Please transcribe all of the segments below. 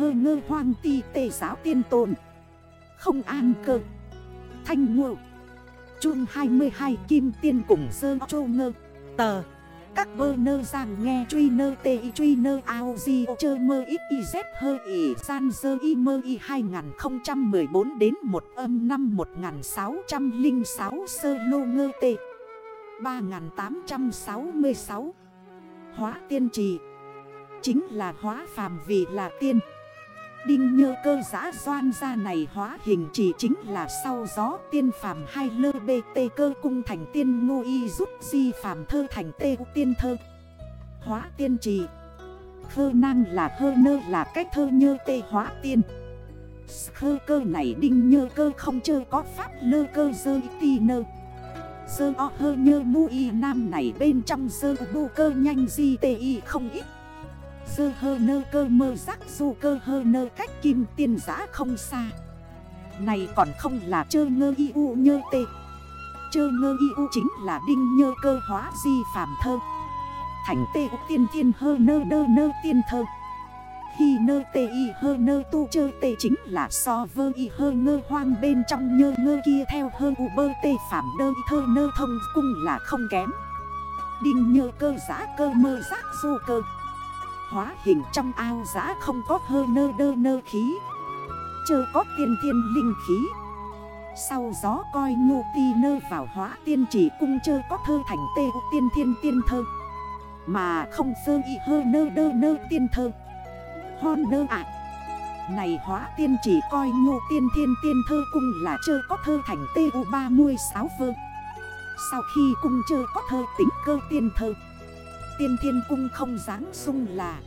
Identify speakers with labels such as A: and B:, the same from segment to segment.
A: hơ ngơ hoang ti tề giáo tiên tồn. Không an cơ. Thanh ngộ. Chuông 22 kim tiên cùng sơ chô ngơ. Tờ. Các bơ nơ giang nghe truy nơ tê y truy nơ ao di chơ mơ ít y z hơ y san sơ y mơ y 2014 đến 1 âm năm 1606 sơ lô ngơ tê. 3866 Hóa tiên trì. Chính là hóa phàm vì là tiên. Đinh nhơ cơ giã doan ra này hóa hình chỉ chính là sau gió tiên phàm hai lơ bê tê cơ cung thành tiên ngô y rút di phàm thơ thành tê tiên thơ. Hóa tiên trì. Khơ năng là hơ nơ là cách thơ nhơ tê hóa tiên. Khơ cơ này đinh nhơ cơ không chơi có pháp lơ cơ dơ ti nơ. Dơ o hơ nhơ mu y nam này bên trong dơ bu cơ nhanh di tê y không ít dơ hơ nơ cơ mơ giác du cơ hơ nơ cách kim tiên giã không xa. Này còn không là chơ ngơ y u nhơ tê. Chơ ngơ y u chính là đinh nhơ cơ hóa di phạm thơ. Thành tê tiên thiên hơ nơ đơ nơ tiên thơ. Khi nơ tê y hơ nơ tu chơ tê chính là so vơ y hơ ngơ hoang bên trong nhơ ngơ kia theo hơ u bơ tê phạm đơ y thơ nơ thông cung là không kém. Đinh nhơ cơ giã cơ mơ giác du cơ. Hóa hình trong ao giã không có hơ nơ đơ nơ khí. Chơ có tiên thiên linh khí. Sau gió coi ngô ti nơ vào hóa tiên chỉ cung chơ có thơ thành tê tiên thiên tiên thơ. Mà không sơ y hơ nơ đơ nơ tiên thơ. Hon nơ ạ. Này hóa tiên chỉ coi ngô tiên thiên tiên thơ cung là chơ có thơ thành tê u 36 vơ. Sau khi cung chơ có thơ tính cơ tiên thơ tiên thiên cung không dáng sung là.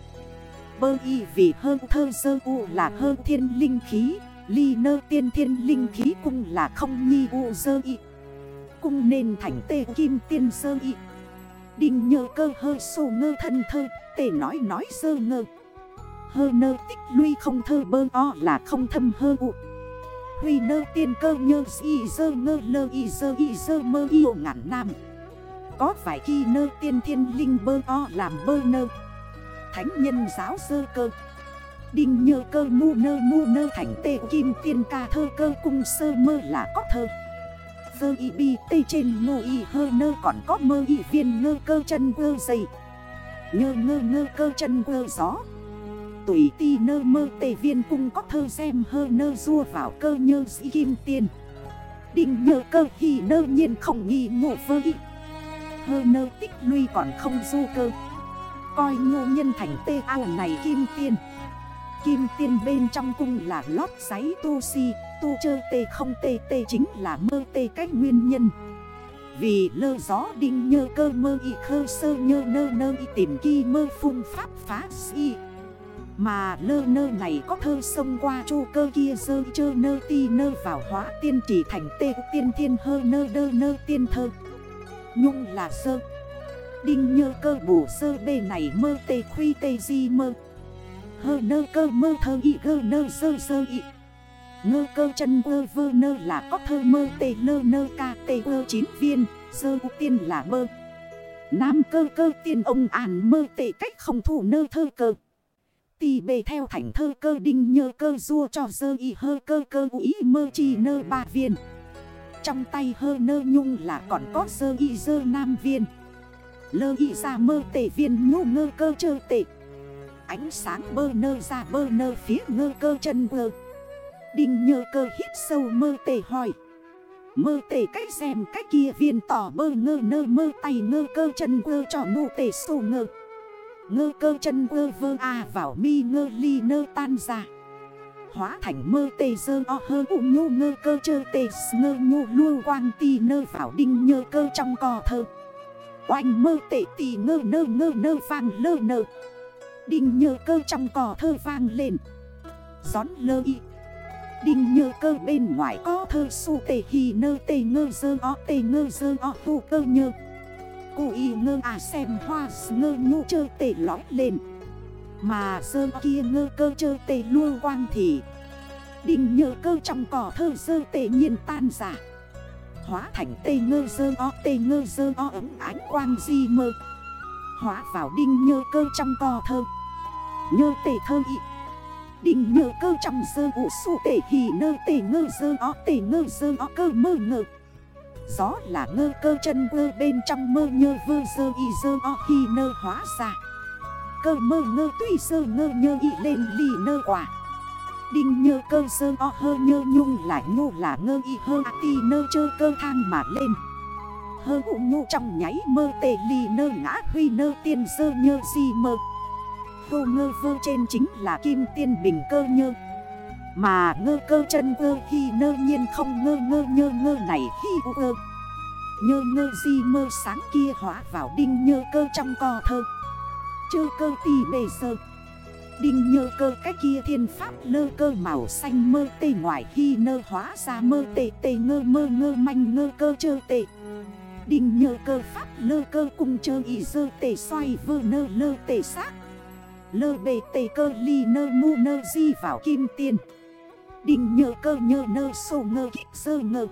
A: Bơ y vì hơn thơ sơ u là hơn thiên linh khí, Ly nơ tiên thiên linh khí cung là không nhi u sơ y. Cung nên thành tê kim tiên sơ y. Đinh nhờ cơ hơ sô ngơ thân thơ, Tê nói nói sơ ngơ. Hơ nơ tích lui không thơ bơ o là không thâm hơ u. Huy nơ tiên cơ nhơ y sơ ngơ lơ y sơ y sơ mơ y ngàn nam có vài khi nơ tiên thiên linh bơ o làm bơ nơ. Thánh nhân giáo sơ cơ. Đinh nhơ cơ mu nơ mu nơ thành tê kim tiên ca thơ cơ cung sơ mơ là có thơ. Sơ y bi tê trên ngô y hơ nơ còn có mơ y viên ngơ cơ chân quơ dày. Nhơ ngơ ngơ cơ chân quơ gió. Tùy ti nơ mơ tê viên cung có thơ xem hơ nơ rua vào cơ nhơ sĩ kim tiên. Đinh nhơ cơ thì nơ nhiên không nghi ngộ vơ y hơ nơ tích lui còn không du cơ. Coi ngô nhân thành tê ao này kim tiên. Kim tiên bên trong cung là lót giấy tu si, Tu chơ tê không tê tê chính là mơ tê cách nguyên nhân. Vì lơ gió đinh nhơ cơ mơ y khơ sơ nhơ nơ nơ y tìm kỳ mơ phung pháp phá si. Mà lơ nơ này có thơ sông qua chu cơ kia dơ chơ nơ ti nơ vào hóa tiên chỉ thành tê tiên thiên hơ nơ đơ nơ tiên thơ. Nhung là sơ. Đinh nhơ cơ bổ sơ bê này mơ tê khuy tê di mơ. Hơ nơ cơ mơ thơ y gơ nơ sơ sơ y. Ngơ cơ chân vơ vơ nơ là có thơ mơ tê lơ nơ ca tê vơ chín viên, Sơ u tiên là mơ Nam cơ cơ tiên ông ản mơ tê cách không thủ nơ thơ cơ. Tì bề theo thành thơ cơ đinh nhơ cơ rua cho sơ y hơ cơ cơ ý mơ chi nơ ba viên trong tay hơ nơ nhung là còn có sơ y dơ nam viên. Lơ y ra mơ tể viên nhu ngơ cơ chơ tệ Ánh sáng bơ nơ ra bơ nơ phía ngơ cơ chân ngơ. Đinh nhơ cơ hít sâu mơ tể hỏi. Mơ tể cách xem cách kia viên tỏ bơ ngơ nơ mơ tay ngơ cơ chân ngơ cho nụ tể sổ ngơ. Ngơ cơ chân ngơ vơ à vào mi ngơ ly nơ tan ra. Hóa thành mơ tê dơ o hơ u nhô ngơ cơ chơ tê ngơ nhô lưu quang ti nơ vào đinh nhơ cơ trong cò thơ. Oanh mơ tệ tì ngơ nơ ngơ nơ vang lơ nơ. Đinh nhơ cơ trong cò thơ vang lên. Gión lơ y. Đinh nhơ cơ bên ngoài có thơ su tê hì nơ tê ngơ dơ o tê ngơ dơ o tu cơ nhơ. Cụ y ngơ à xem hoa ngơ nhô chơ tê lõi lên mà sơ kia ngơ cơ chơ tê lua quang thì Đinh nhờ cơ trong cỏ thơ sơ tê nhiên tan giả Hóa thành tê ngơ sơ o, tê ngơ sơ o ấm ánh quang di mơ. Hóa vào đinh nhơ cơ trong cỏ thơ. Nhơ tê thơ ị Đinh nhơ cơ trong dơ ụ su tê hì nơ, tê ngơ dơ ó tê ngơ dơ ó cơ mơ ngơ. Gió là ngơ cơ chân ngơ bên trong mơ, nhơ vơ dơ y dơ o hi nơ hóa ra. Cơ mơ ngơ tuy sơ ngơ nhơ y lên lì nơ quả. Đinh nhơ cơ sơ o hơ nhơ nhung lại ngu là ngơ y hơ a ti nơ chơ cơ thang mà lên. Hơ ụ ngu trong nháy mơ tề lì nơ ngã huy nơ tiên sơ nhơ si mơ. Vô ngơ vơ trên chính là kim tiên bình cơ nhơ. Mà ngơ cơ chân vơ khi nơ nhiên không ngơ ngơ nhơ ngơ này khi ụ ơ. Nhơ ngơ di mơ sáng kia hóa vào đinh nhơ cơ trong co thơ. Chơ cơ tì bề sơ. Đinh nhơ cơ cái kia thiên pháp lơ cơ màu xanh mơ tê ngoài khi nơ hóa ra mơ tê tê ngơ mơ ngơ manh ngơ cơ chơ tê. Đinh nhơ cơ pháp lơ cơ cùng chơ ý dơ tê xoay vơ nơ lơ tê xác. Lơ bề tê cơ ly nơ mu nơ di vào kim tiền Đinh nhơ cơ nhơ nơ sổ ngơ kích sơ ngơ.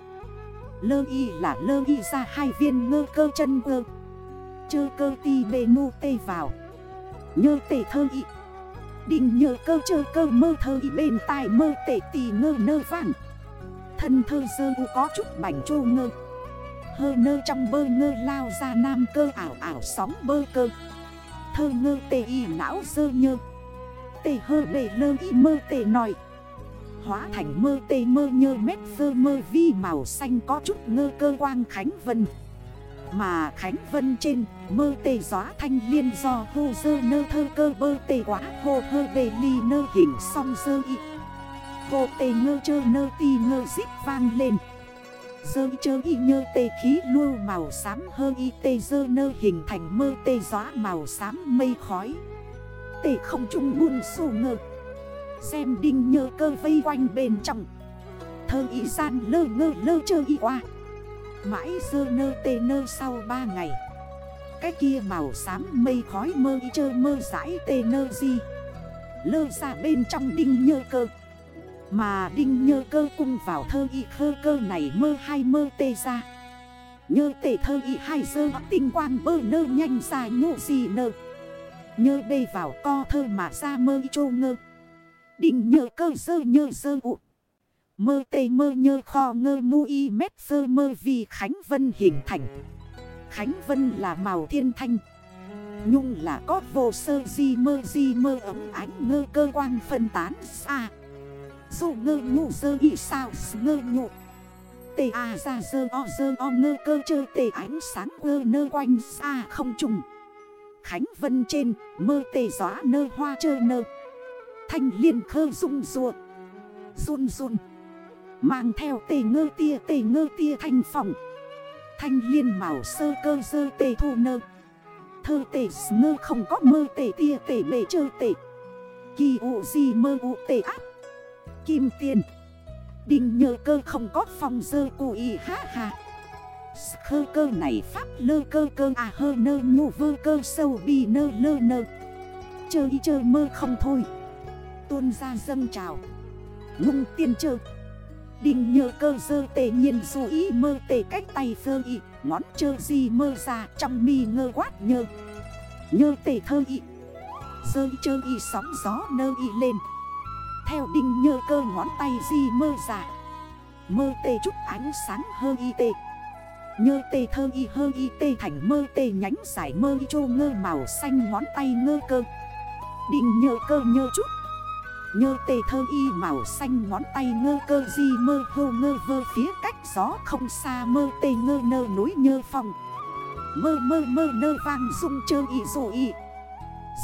A: Lơ y là lơ y ra hai viên ngơ cơ chân ngơ. Chơ cơ ti bề nu tê vào. Nhơ tề thơ y. Đình nhơ cơ chơ cơ mơ thơ y bên tai mơ tề tì ngơ nơ vàng Thân thơ sơ u có chút bảnh trô ngơ. Hơ nơ trong bơ ngơ lao ra nam cơ ảo ảo sóng bơ cơ. Thơ ngơ tề y não sơ nhơ. Tề hơ bề lơ y mơ tề nòi. Hóa thành mơ tề mơ nhơ mét sơ mơ vi màu xanh có chút ngơ cơ quang Khánh Vân. Mà Khánh Vân trên, mơ tê gió thanh liên do hô dơ nơ thơ cơ bơ tê quá, hô hơ bề ly nơ hình song dơ y. Hô tê ngơ chơ nơ ti ngơ dít vang lên. Dơ chơ y nhơ tê khí lưu màu xám hơ y tê dơ nơ hình thành mơ tê gió màu xám mây khói. Tê không trung buôn sổ ngơ. Xem đinh nhơ cơ vây quanh bên trong. Thơ y gian lơ ngơ lơ chơ y qua. Mãi dơ nơ tê nơ sau ba ngày. Cái kia màu xám mây khói mơ y chơ mơ rãi tê nơ di. Lơ ra bên trong đinh nhơ cơ. Mà đinh nhơ cơ cung vào thơ y khơ cơ này mơ hai mơ tê ra. Nhơ tê thơ y hai dơ tinh quang bơ nơ nhanh ra nhộ gì nơ. Nhơ bê vào co thơ mà ra mơ y chô ngơ. Đinh nhơ cơ dơ nhơ dơ ụt Mơ tây mơ nhơ kho ngơ mu y mét sơ mơ vì Khánh Vân hình thành. Khánh Vân là màu thiên thanh. Nhung là có vô sơ di mơ di mơ ấm ánh ngơ cơ quan phân tán xa. Dù ngơ ngụ sơ y sao ngơ nhụ. Tê à ra dơ o dơ o ngơ cơ chơ tê ánh sáng ngơ nơ quanh xa không trùng. Khánh Vân trên mơ tê gió nơ hoa chơ nơ. Thanh liên khơ rung ruột Run run. Mang theo tê ngơ tia, tê ngơ tia thanh phòng. Thanh liên màu sơ cơ dơ tê thu nơ. Thơ tê ngơ không có mơ tê tia, tê bề chơ tê. Kỳ ụ gì mơ ụ tê áp. Kim tiền. Đình nhờ cơ không có phòng dơ cụ y, ha ha. Khơ cơ này pháp lơ cơ cơ à hơ nơ ngu vơ cơ sâu bi nơ lơ nơ. Chơi y chơi mơ không thôi. Tuôn ra dâng trào. Ngung tiên chơi Đinh nhờ cơ dơ tề nhiên dù ý mơ tề cách tay dơ ý Ngón chơ gì mơ ra trong mi ngơ quát nhơ. Nhơ tề thơ ý Dơ y chơ ý sóng gió nơ ý lên. Theo đinh nhơ cơ ngón tay gì mơ ra, Mơ tề chút ánh sáng hơ y tề. Nhơ tê thơ y hơ y tê thành mơ tê nhánh giải mơ y chô ngơ màu xanh ngón tay ngơ cơ. Đinh nhơ cơ nhơ chút Nhơ tê thơ y màu xanh ngón tay ngơ cơ di mơ hô ngơ vơ phía cách gió không xa mơ tê ngơ nơ núi nhơ phòng. Mơ mơ mơ nơ vang dung chơ y dồ y.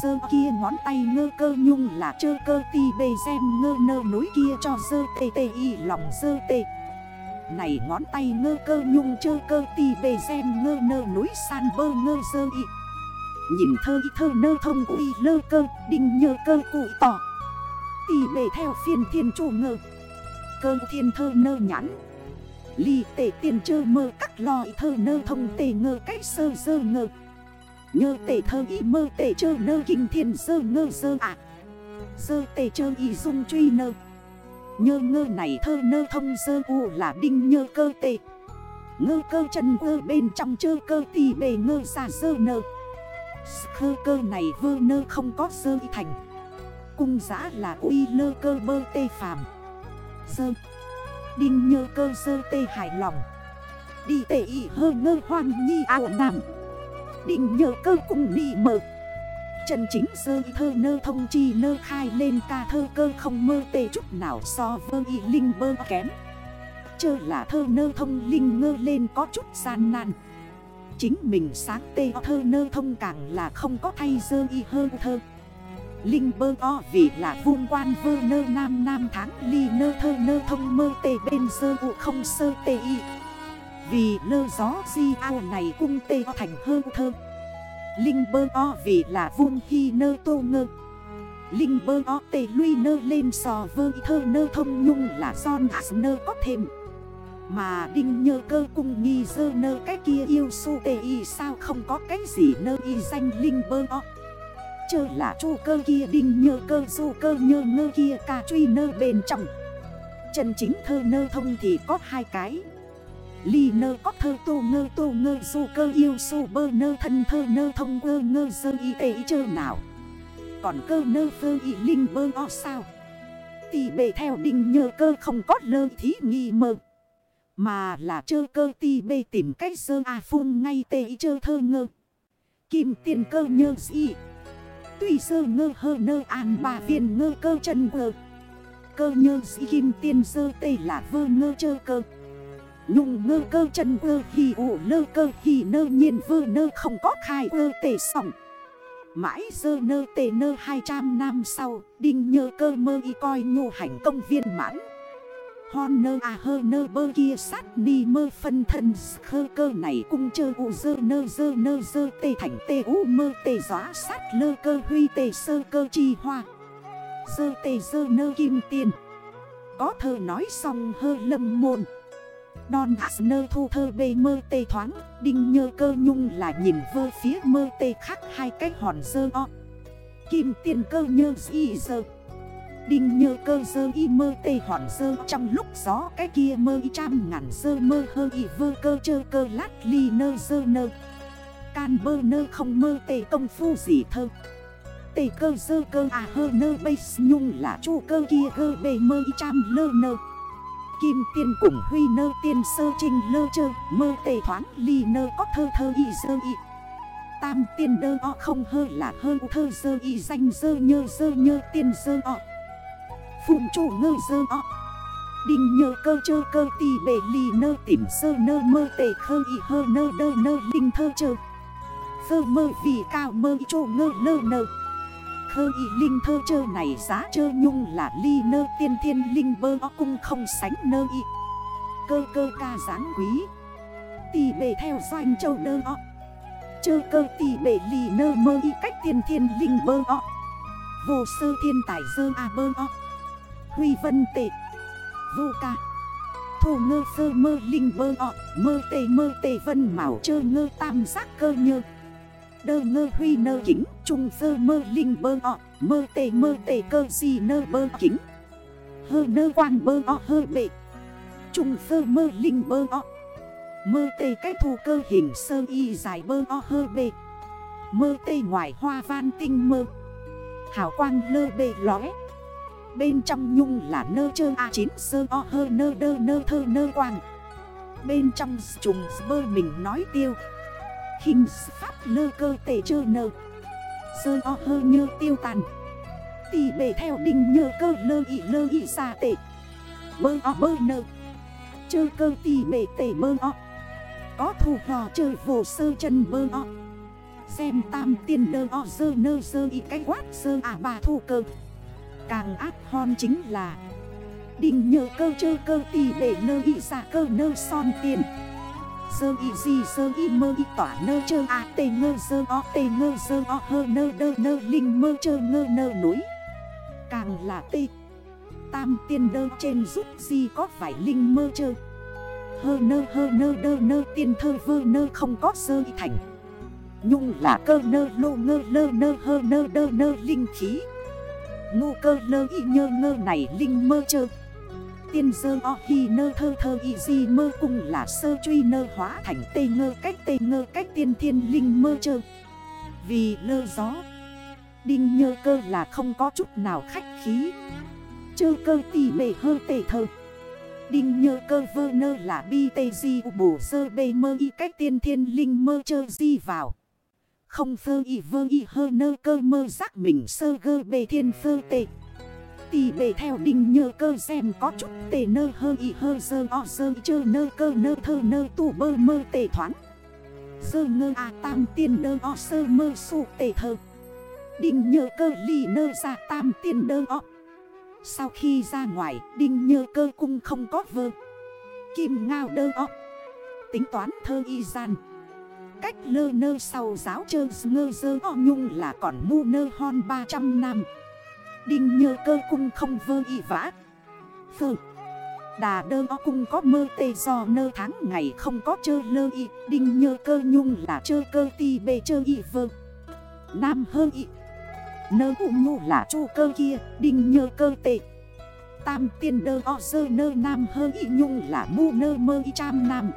A: Dơ kia ngón tay ngơ cơ nhung là chơ cơ ti bề xem ngơ nơ núi kia cho dơ tê tê y lòng dơ tê. Này ngón tay ngơ cơ nhung chơ cơ ti bề xem ngơ nơ núi san bơ ngơ dơ y. Nhìn thơ y thơ nơ thông uy lơ cơ, đinh nhơ cơ cụ tỏ. Tì bề theo phiền thiên chủ ngơ Cơ thiên thơ nơ nhãn. Ly tệ tiền chơ mơ các lòi thơ nơ thông tề ngơ cách sơ sơ ngơ. Nhơ tệ thơ y mơ tệ chơ nơ kinh thiên sơ ngơ sơ ạ. Sơ tệ chơ y dung truy nơ. Nhơ ngơ này thơ nơ thông sơ u là đinh nhơ cơ tệ Ngơ cơ chân ngơ bên trong chơ cơ tì bề ngơ xa sơ nơ. Khơ cơ này vơ nơ không có sơ y thành cung giã là uy lơ cơ bơ tê phàm. Dơ Đinh nhơ cơ sơ tê hài lòng. Đi tê y hơ ngơ hoang nhi ảo nằm Đinh nhơ cơ cùng đi mờ Trần chính sơ thơ nơ thông chi nơ khai lên ca thơ cơ không mơ tê chút nào so vơ y linh bơ kém. Chơ là thơ nơ thông linh ngơ lên có chút gian nan. Chính mình sáng tê thơ nơ thông càng là không có thay dơ y hơ thơ. Linh bơ o vì là vun quan vơ nơ nam nam tháng ly nơ thơ nơ thông mơ tê bên sơ vụ không sơ tê y. Vì lơ gió di ao này cung tê thành hơ thơ. Linh bơ o vì là vun khi nơ tô ngơ. Linh bơ o tê lui nơ lên sò vơ thơ nơ thông nhung là son nơ có thêm. Mà đinh nhơ cơ cung nghi dơ nơ cái kia yêu su tê y sao không có cái gì nơ y danh linh bơ o. Chơ là chu cơ kia đinh nhơ cơ du cơ nhơ ngơ kia, ca truy nơ bên trong. Chân chính thơ nơ thông thì có hai cái. Ly nơ có thơ, tô ngơ tô ngơ du cơ yêu su bơ nơ thân, thơ nơ thông ngơ ngơ sơ y tê chơ nào. Còn cơ nơ phơ y, linh bơ o sao? Tì bề theo đinh nhơ cơ không có lơ thí nghi mơ. Mà là chơ cơ ti bê tìm cách sơ a phun ngay tê chơ thơ ngơ. Kim tiền cơ nhơ gì. Tuy sơ ngơ hơ nơ an bà viên ngơ cơ chân ngơ. Cơ nhơ sĩ kim tiên sơ tê là vơ ngơ chơ cơ. Nhung ngơ cơ chân vơ hì ủ lơ cơ hì nơ nhiên vơ nơ không có khai vơ tê sỏng Mãi sơ nơ tê nơ 200 năm sau, đinh nhơ cơ mơ y coi nhô hành công viên mãn. Hon nơ à hơ nơ bơ kia sát ni mơ phân thân khơ cơ này cung chơ u dơ nơ dơ nơ dơ tê thành tê u mơ tê gió sát lơ cơ huy tê sơ cơ chi hoa. Dơ tê dơ nơ kim tiền Có thơ nói xong hơ lâm môn. Đòn hạ nơ thu thơ bê mơ tê thoáng, Đinh nhơ cơ nhung là nhìn vơ phía mơ tê khác hai cái hòn dơ o. Kim tiền cơ nhơ gì dơ. Đinh nhơ cơ dơ y mơ tê hòn dơ. Trong lúc gió cái kia mơ y trăm ngàn dơ, mơ hơ y vơ cơ chơ cơ lát ly nơ dơ nơ. Can bơ nơ không mơ tê công phu gì thơ. Tê cơ dơ cơ à hơ nơ bây nhung là chu cơ kia gơ bề mơ y trăm lơ nơ. Kim tiên cùng huy nơ tiên sơ trình lơ chơ, Mơ tê thoáng ly nơ có thơ thơ y dơ y. Tam tiên đơ o không hơ là hơ thơ dơ y danh dơ nhơ dơ nhơ tiên dơ o. Phụng chủ ngơ dơ o. Đinh nhờ cơ chơ cơ tì bể lì nơ tìm sơ nơ mơ tề khơ y hơ nơ đơ nơ linh thơ chơ. Phơ mơ vì cao mơ y chô ngơ lơ nơ. Khơ y linh thơ chơ này giá chơ nhung là ly nơ tiên thiên linh bơ o cung không sánh nơ y. Cơ cơ ca giáng quý. Tì bể theo doanh châu nơ o. Chơ cơ tì bể lì nơ mơ y cách tiên thiên linh bơ o. Vô sơ thiên tài dơ a bơ o. Huy vân tệ. Vô ca. Thổ ngơ sơ mơ linh bơ ọ. Mơ tê mơ tê vân màu chơ ngơ tam giác cơ nhơ. Đơ ngơ huy nơ kính Trung sơ mơ linh bơ ọ. Mơ tê mơ tê cơ gì nơ bơ kính. Hơ nơ quang bơ ọ hơ bệ. Trung sơ mơ linh bơ ọ. Mơ tê cái thù cơ hình sơ y dài bơ o hơ bê Mơ tê ngoài hoa van tinh mơ. Hảo quang lơ bê lóe Bên trong nhung là nơ chơ A9 sơ o hơ nơ đơ nơ thơ nơ quang Bên trong trùng bơ mình nói tiêu. Hình pháp lơ cơ tể chơ nơ. Sơ o hơ nhơ tiêu tàn. Tì bề theo đình nhơ cơ lơ ị lơ ị xa tệ Bơ o bơ nơ. Chơ cơ tì bề tể bơ o. Có thù hò chơi vô sơ chân bơ o. Xem tam tiên đơ o sơ nơ sơ y cái quát sơ à bà thu cơ. Càng ác hon chính là Đình nhờ cơ chơ cơ tì để nơ y xa cơ nơ son tiền. Sơ y gì sơ y mơ y tỏa nơ chơ a tê ngơ sơ o tê ngơ sơ o hơ nơ đơ nơ linh mơ chơ ngơ nơ núi. Càng là tê. Tam tiên đơ trên giúp gì có phải linh mơ chơ. Hơ nơ hơ nơ đơ nơ tiên thơ vơ nơ không có sơ y thành. Nhung là cơ nơ lô ngơ lơ nơ hơ nơ đơ nơ linh khí. Ngu cơ lơ y nhơ ngơ này linh mơ chơ. Tiên dơ o hi nơ thơ thơ y di mơ cung là sơ truy nơ hóa thành tê ngơ cách tê ngơ cách tiên thiên linh mơ chơ. Vì lơ gió, Đinh nhơ cơ là không có chút nào khách khí. Chơ cơ tỉ bề hơ tê thơ. Đinh nhơ cơ vơ nơ là bi tê di bổ sơ bê mơ y cách tiên thiên linh mơ chơ di vào. Không phơ y vơ y hơ nơ cơ mơ giác mình sơ gơ bề thiên phơ tê. Tì bề theo đình nhơ cơ xem có chút tề nơ hơ y hơ sơ o sơ chơ nơ cơ nơ thơ nơ tù bơ mơ tề thoáng. Sơ ngơ a tam tiên đơ o sơ mơ su tề thơ. Đinh nhơ cơ ly nơ ra tam tiên đơ o. Sau khi ra ngoài, đinh nhơ cơ cung không có vơ. Kim ngao đơ o. Tính toán thơ y gian. Cách lơ nơ sau giáo chơ ngơ dơ, o nhung là còn mu nơ hon 300 năm. Đinh nhơ cơ cung không vơ y vã. Phơ. Đà đơ o cung có mơ tê do nơ tháng ngày không có chơ lơ y. Đinh nhơ cơ nhung là chơ cơ ti bê chơ y vơ. Nam hơ y. Nơ u nhu là chu cơ kia. Đinh nhơ cơ tê. Tam tiên đơ o dơ nơ nam hơ y nhung là mu nơ mơ y trăm nam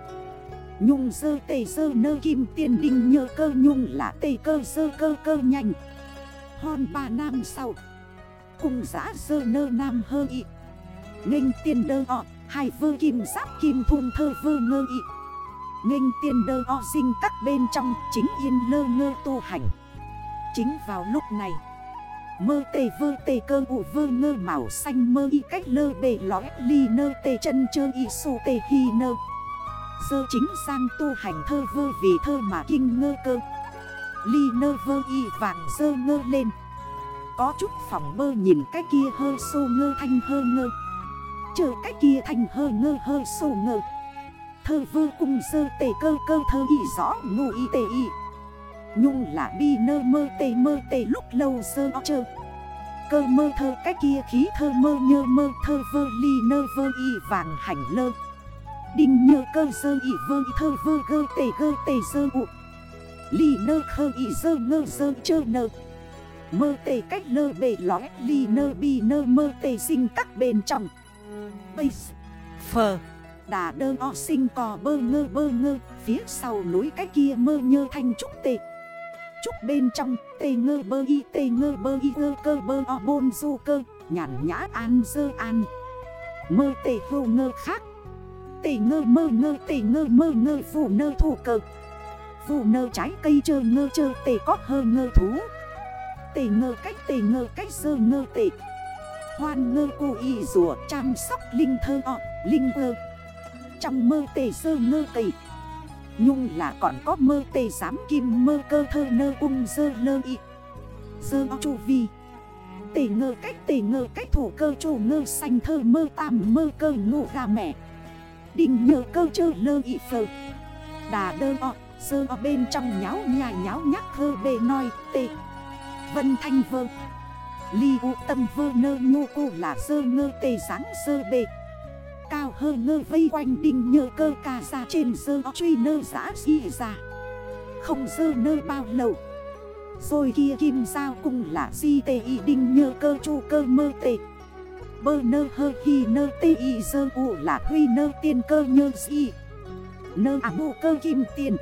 A: Nhung dơ tê dơ nơ kim tiên đinh nhơ cơ nhung là tê cơ dơ cơ cơ nhanh. Hòn ba năm sau. Cùng giã dơ nơ nam hơ y. Nghênh tiên đơ o, Hai vơ kim giáp kim thun thơ vơ ngơ y. Nghênh tiên đơ o sinh các bên trong Chính yên lơ ngơ tu hành. Chính vào lúc này, Mơ tê vơ tê cơ ụ vơ ngơ màu xanh mơ y cách lơ bề lõi ly nơ tê chân chơ y su tê hi nơ. Sơ chính sang tu hành thơ vơ vì thơ mà kinh ngơ cơ. Ly nơ vơ y vàng dơ ngơ lên. Có chút phòng mơ nhìn cái kia hơ sô ngơ thanh hơ ngơ. Chờ cái kia thanh hơ ngơ hơ sô ngơ. Thơ vơ cung sơ tề cơ cơ thơ y rõ ngô y tề y. Nhung là bi nơ mơ tề mơ tề lúc lâu sơ chơ. Cơ mơ thơ cái kia khí thơ mơ nhơ mơ thơ vơ ly nơ vơ y vàng hành lơ. Đinh nhơ cơ sơ ị vơ ị thơ vơ gơ tề gơ tề sơ ụ. Ly nơ khơ ị sơ ngơ sơ chơ nơ. Mơ tề cách lơ bề lói ly nơ bi nơ mơ tề sinh các bên trong Bây phờ. Đà đơ o sinh cò bơ ngơ bơ ngơ, Phía sau núi cái kia mơ nhơ thanh trúc tề. Trúc bên trong, tề ngơ bơ y, tề ngơ bơ y, ngơ cơ bơ o bôn du cơ, Nhàn nhã an dơ an. Mơ tề vô ngơ khác tỉ ngơ mơ ngơ, tỉ ngơ mơ ngơ, vụ nơ thủ cơ Vụ nơ trái cây chơ ngơ chơ tỉ có hơ ngơ thú. Tỉ ngơ cách, tỉ ngơ cách, sơ ngơ tỉ. Hoan ngơ cô y rùa, chăm sóc linh thơ ọ, linh ngơ Trong mơ tỉ sơ ngơ tỉ. Nhung là còn có mơ tê giám kim mơ cơ thơ nơ ung dơ lơ y. Dơ o chu vi. Tê ngơ cách tê ngơ cách thủ cơ chủ ngơ xanh thơ mơ tam mơ cơ ngụ gà mẹ Đình nhờ cơ chơ lơ ị phơ. Đà đơ o, Sơ o bên trong nháo nhà nháo nhắc thơ bề nói tê Vân thanh vơ. Ly u tâm vơ nơ ngô cô là sơ ngơ tê sáng sơ bề. Cao hơ ngơ vây quanh đinh nhờ cơ ca ra trên sơ truy nơ giã xì ra Không sơ nơ bao lâu. Rồi kia kim sao cùng là si tê y đinh nhờ cơ chu cơ mơ tê Bơ nơ hơ hi nơ tê y sơ u là huy nơ tiên cơ nhơ si Nơ à bù cơ kim tiền.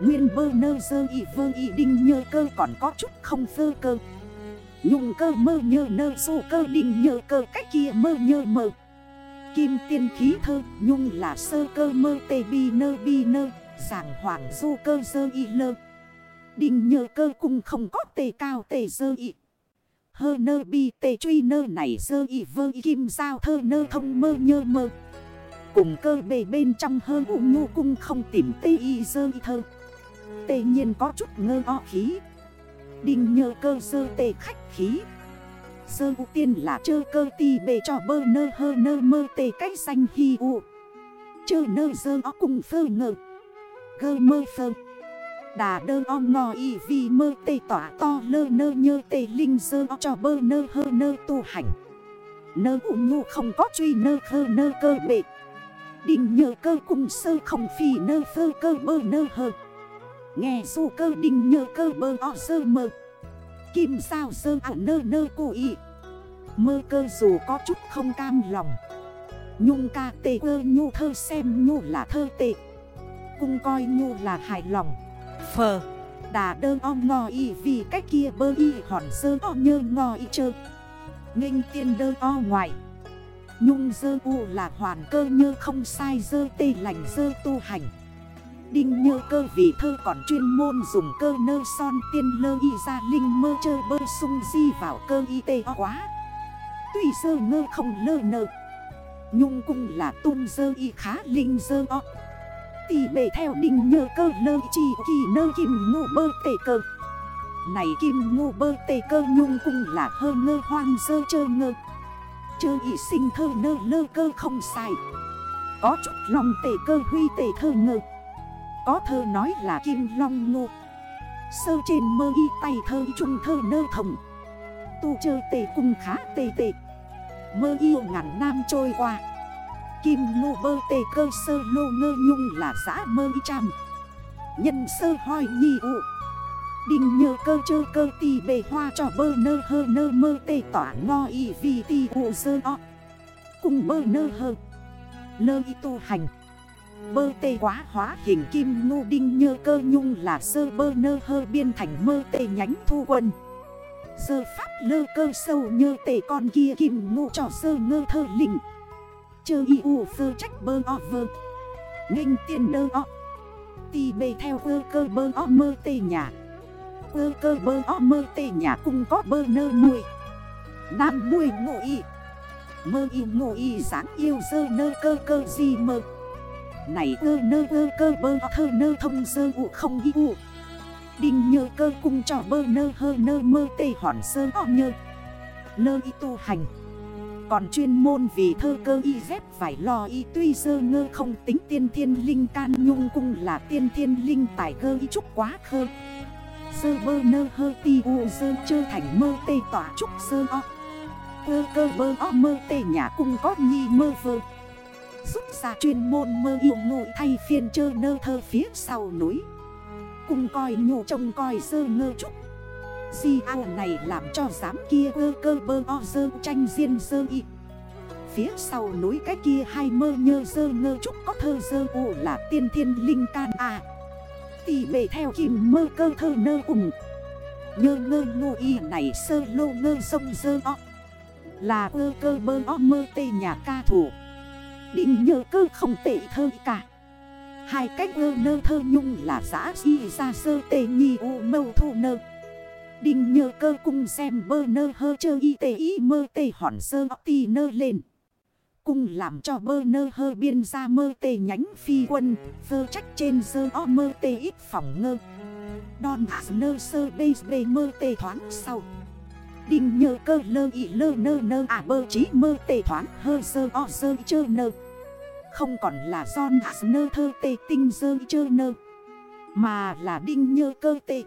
A: Nguyên bơ nơ sơ y vơ y đinh nhơ cơ còn có chút không phơ cơ. Nhung cơ mơ nhơ nơ su cơ đinh nhơ cơ cách kia mơ nhơ mơ. Kim tiên khí thơ, nhung là sơ cơ mơ tê bi nơ bi nơ, Giảng hoàng du cơ sơ y lơ. Đinh nhơ cơ cung không có tê cao tê sơ y. Hơ nơ bi tê truy nơ này sơ y vơ y kim sao thơ nơ thông mơ nhơ mơ. Cùng cơ bề bên trong hơ u nhu cung không tìm tê y sơ y thơ. Tê nhiên có chút ngơ o khí. Đinh nhơ cơ sơ tê khách khí. Sơ u tiên là chơ cơ ti bề cho bơ nơ hơ nơ mơ tê cách xanh hi u. Chơ nơ sơ o cùng phơ ngơ. Gơ mơ phơ. Đà đơ o ngò y vì mơ tê tỏa to lơ nơ nhơ tê linh dơ o cho bơ nơ hơ nơ tu hành. Nơ u nhu không có truy nơ khơ nơ cơ bệ. Đình nhờ cơ cùng sơ không phì nơ phơ cơ bơ nơ hơ. Nghe su cơ đình nhờ cơ bơ o sơ mơ. Kim sao sơ ảo nơ nơ cụ y. Mơ cơ dù có chút không cam lòng. Nhung ca tê ơ nhu thơ xem nhu là thơ tệ Cung coi nhu là hài lòng.
B: Phờ.
A: Đà đơ o ngò y vì cách kia bơ y hòn sơ o nhơ ngò y chơ. Nghênh tiên đơ o ngoài. Nhung dơ u là hoàn cơ nhơ không sai dơ tê lành dơ tu hành. Đinh nhơ cơ vì thơ còn chuyên môn dùng cơ nơ son tiên lơ y ra linh mơ chơ bơ sung di vào cơ y tê quá. Tuy dơ ngơ không lơ nơ Nhung cung là tung dơ y khá linh dơ o. Tì bề theo đình nhờ cơ lơ chỉ kỳ nơ kim ngô bơ tề cơ. Này kim ngô bơ tề cơ nhung cung là hơ ngơ hoang dơ chơ ngơ. Chơ ý sinh thơ nơ lơ cơ không sai. Có chút lòng tề cơ huy tề thơ ngơ. Có thơ nói là kim long ngô. Sơ trên mơ y tay thơ trung thơ nơ thồng. Tu chơ tề cung khá tê tê Mơ yêu ngàn nam trôi qua. Kim ngô bơ tê cơ sơ lô ngơ nhung là giã mơ y trăm Nhân sơ hoi nhì ụ. Đinh nhờ cơ chơ cơ tì bề hoa cho bơ nơ hơ nơ mơ tê tỏa ngo y vì tì ụ sơ o. Cùng bơ nơ hơ. Lơ y tu hành. Bơ tê quá hóa hình kim ngô đinh nhơ cơ nhung là sơ bơ nơ hơ biên thành mơ tê nhánh thu quân Sơ pháp lơ cơ sâu nhơ tê con kia kim ngô cho sơ ngơ thơ lĩnh Chơ y u phơ trách bơ o vơ. Nganh tiền đơ o. Tì bề theo ơ cơ bơ o mơ tê nhà Ơ cơ bơ o mơ tê nhà cũng có bơ nơ nuôi. Nam nuôi ngộ y. Mơ y ngộ y sáng yêu dơ nơ cơ cơ gì mơ. Này ơ nơ ơ cơ bơ thơ nơ thông sơ u không y u. Đinh nhơ cơ cung trò bơ nơ hơ nơ mơ tê hòn sơ o nhơ. Lơ y tu hành còn chuyên môn vì thơ cơ y dép phải lo y tuy sơ ngơ không tính tiên thiên linh can nhung cung là tiên thiên linh tài cơ y trúc quá khơ. Sơ bơ nơ hơ ti u sơ chơ thành mơ tê tỏa trúc sơ o. Cơ cơ bơ o mơ tê nhà cung có nhi mơ vơ. Rút ra chuyên môn mơ yêu ngụy thay phiên chơ nơ thơ phía sau núi. Cung coi nhụ trông coi sơ ngơ trúc Di ao này làm cho dám kia ơ cơ bơ o dơ tranh riêng dơ y. Phía sau núi cái kia hai mơ nhơ dơ ngơ chúc có thơ dơ u là tiên thiên linh can à Tì bề theo kim mơ cơ thơ nơ ủng. Nhơ ngơ ngô y này sơ lô ngơ sông dơ o. Là ơ cơ bơ o mơ tê nhà ca thủ. Định nhơ cơ không tệ thơ cả. Hai cách ơ nơ thơ nhung là giã si ra sơ tê nhi u mâu thu nơ. Đinh nhơ cơ cung xem bơ nơ hơ chơ y tê y mơ tê hòn sơ ti nơ lên. Cung làm cho bơ nơ hơ biên ra mơ tê nhánh phi quân, vơ trách trên sơ o mơ tê ít phỏng ngơ. Đòn hạ nơ sơ bê bê mơ tê thoáng sau. Đinh nhơ cơ lơ y lơ nơ nơ à bơ trí mơ tê thoáng hơ sơ o sơ chơ nơ. Không còn là son hạ nơ thơ tê tinh sơ chơ nơ. Mà là đinh nhơ cơ tê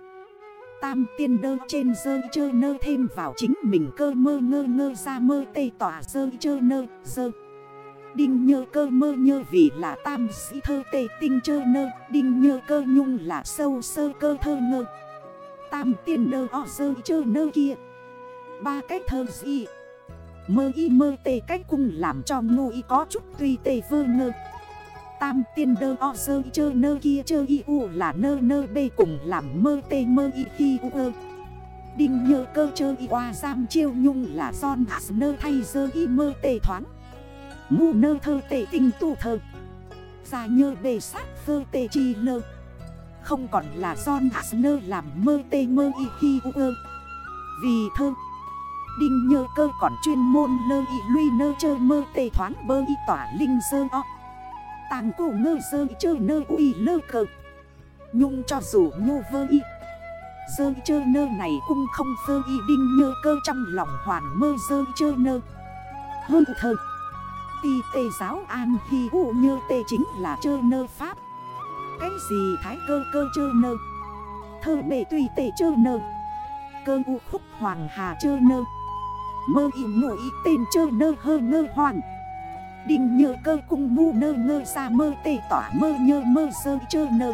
A: tam tiên đơ trên dơ chơ nơ thêm vào chính mình cơ mơ ngơ ngơ ra mơ tây tỏa dơ chơ nơ, dơ. Đinh nhơ cơ mơ nhơ vì là tam sĩ thơ tê tinh chơ nơ, Đinh nhơ cơ nhung là sâu sơ cơ thơ ngơ. Tam tiên đơ o dơ chơ nơ kia. Ba cách thơ gì? Mơ y mơ tê cách cung làm cho ngô y có chút tuy tê vơ ngơ tam tiên đơ o sơ chơ nơ kia chơ y u là nơ nơ bê cùng làm mơ tê mơ y hi u ơ. Đinh nhơ cơ chơ y oa giam chiêu nhung là son hạt nơ thay dơ y mơ tê thoáng. Mù nơ thơ tê tinh tu thơ. Già nhơ bề sát thơ tê chi lơ Không còn là son hạt nơ làm mơ tê mơ y hi u ơ. Vì thơ, Đinh nhơ cơ còn chuyên môn lơ y lui nơ chơ mơ tê thoáng bơ y tỏa linh sơ o tàng cổ ngơ sơ chơ nơ uy lơ cờ. Nhung cho dù nhô vơ y. Sơ chơ nơ này cũng không sơ y đinh nhơ cơ trong lòng hoàn mơ sơ chơ nơ. Hơn thơ, Ti tê giáo an hi u nhơ tê chính là chơ nơ pháp. Cái gì thái cơ cơ chơ nơ? Thơ bề tùy tê chơ nơ. Cơ u khúc hoàng hà chơ nơ. Mơ y ngộ y tên chơ nơ hơ ngơ hoàng Đinh nhơ cơ cung mu nơ ngơ ra mơ tê tỏa mơ nhơ mơ sơ chơ nơ.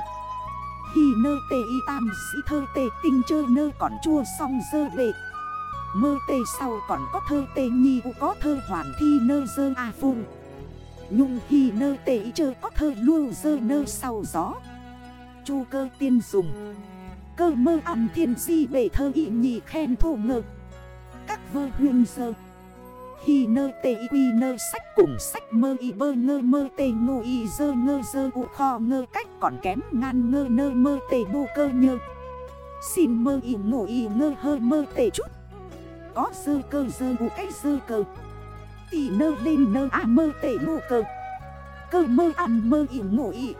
A: Khi nơ tê y tam sĩ thơ tê tinh chơ nơ còn chua song dơ bệ Mơ tê sau còn có thơ tê nhi có thơ hoàn thi nơ dơ a phun Nhung hi nơ tê y chơ có thơ lưu dơ nơ sau gió. Chu cơ tiên dùng. Cơ mơ ăn thiên di bể thơ y nhị khen thổ ngực Các vơ huyên sơ. Hi nơ tê y quy nơ sách cùng sách mơ y bơ ngơ mơ tê ngô y dơ ngơ dơ u kho ngơ cách còn kém ngan ngơ nơ mơ tê bô cơ nhơ. Xin mơ y ngô y ngơ hơ mơ tê chút. Có dơ cơ dơ u cách dơ cơ. Tì nơ lên nơ à mơ tê bô cơ. Cơ mơ ăn mơ y ngô y.